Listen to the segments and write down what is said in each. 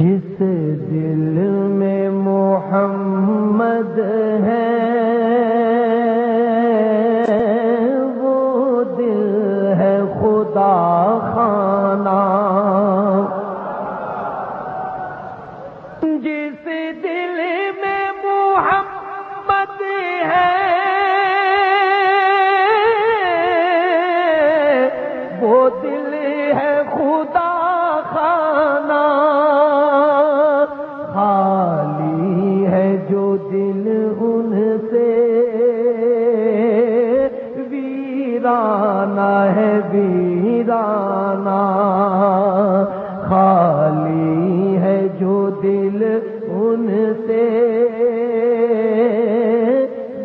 جس دل میں محمد ہے، وہ دل ہے خدا خانہ۔ جس دل میں محمد ہے، وہ دل ویرانہ ہے ویرانہ، خالی ہے جو دل ان سے۔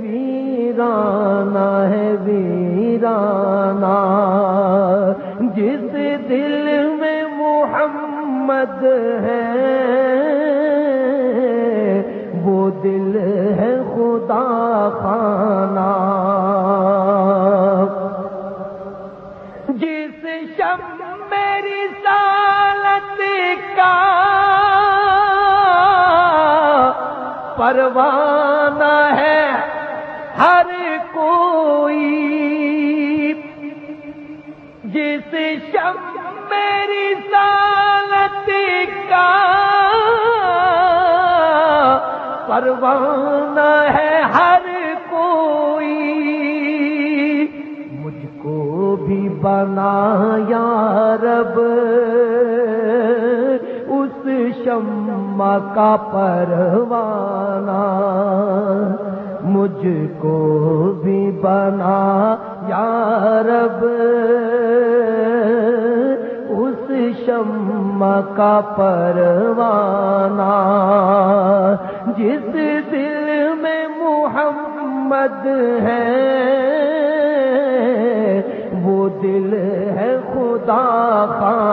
ویرانہ ہے ویرانہ، جس دل میں محمد ہے، وہ دل ہے خدا خانہ۔ پروانہ ہے ہر کوئی۔ جس شم میری سالت کا پروانہ ہے ہر کوئی۔ مجھ کو بھی بنا یا رب۔ شمع کا پروانہ مجھ کو بھی بنا، یا رب، اس شمع کا پروانہ جس دل میں محمد ہے، وہ دل ہے خدا خانہ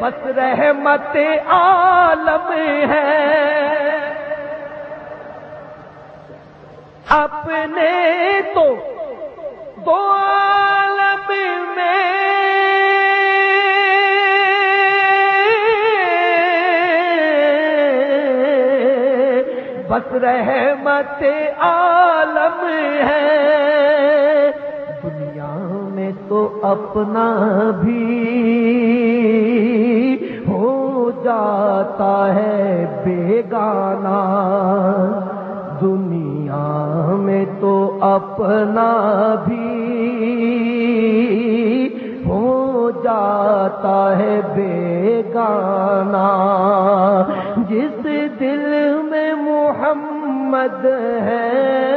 بس رحمت عالم ہے۔ اپنے تو دو عالم میں۔ بس رحمت عالم ہے۔ دنیا میں تو اپنا بھی جاتا ہے بیگانہ۔ دنیا میں تو اپنا بھی ہو جاتا ہے بیگانہ۔ جس دل میں محمد ہے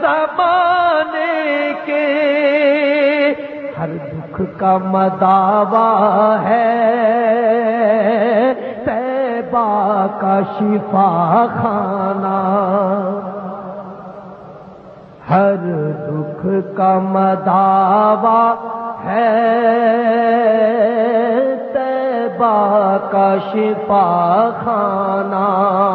زمانے کے ہر دکھ کا مداوا ہے۔ تیبا کا شفا خانہ۔ ہر دکھ کا مداوا ہے۔ تیبا کا شفا خانہ۔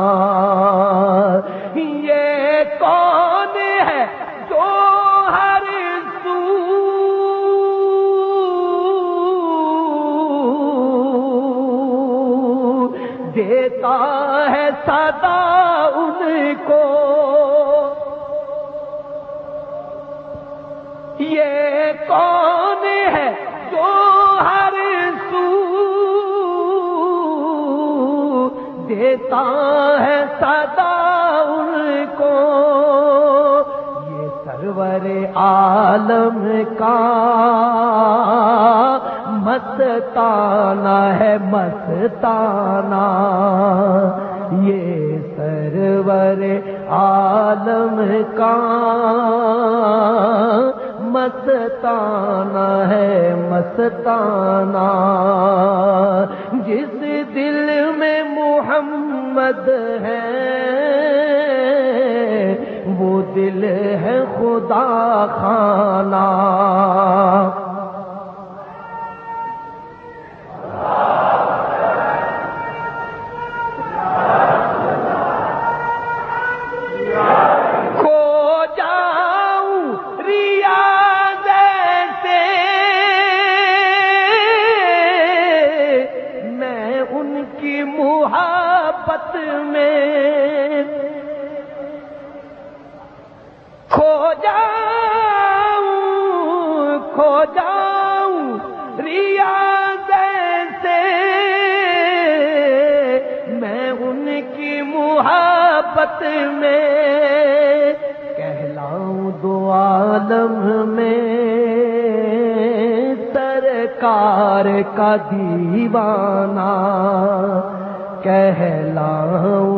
دیتا ہے سدا ان کو۔ یہ کون ہے جو ہر سو دیتا ہے سدا ان کو؟ یہ سرور عالم کا مستانہ ہے مستانہ یہ سرور عالم کا مستانہ ہے مستانہ جس دل میں محمد ہے، وہ دل ہے خدا خانہ۔ محبت میں کہلاؤں دو عالم میں۔ سرکار کا دیوانہ کہلاؤں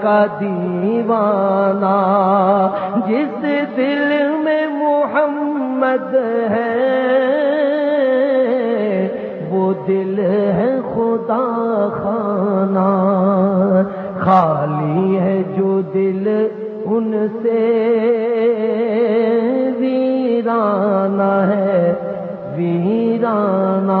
کا دیوانہ، جس دل میں محمد ہے، وہ دل ہے خدا خانہ، خالی ہے جو دل ان سے ویرانہ ہے، ویرانہ۔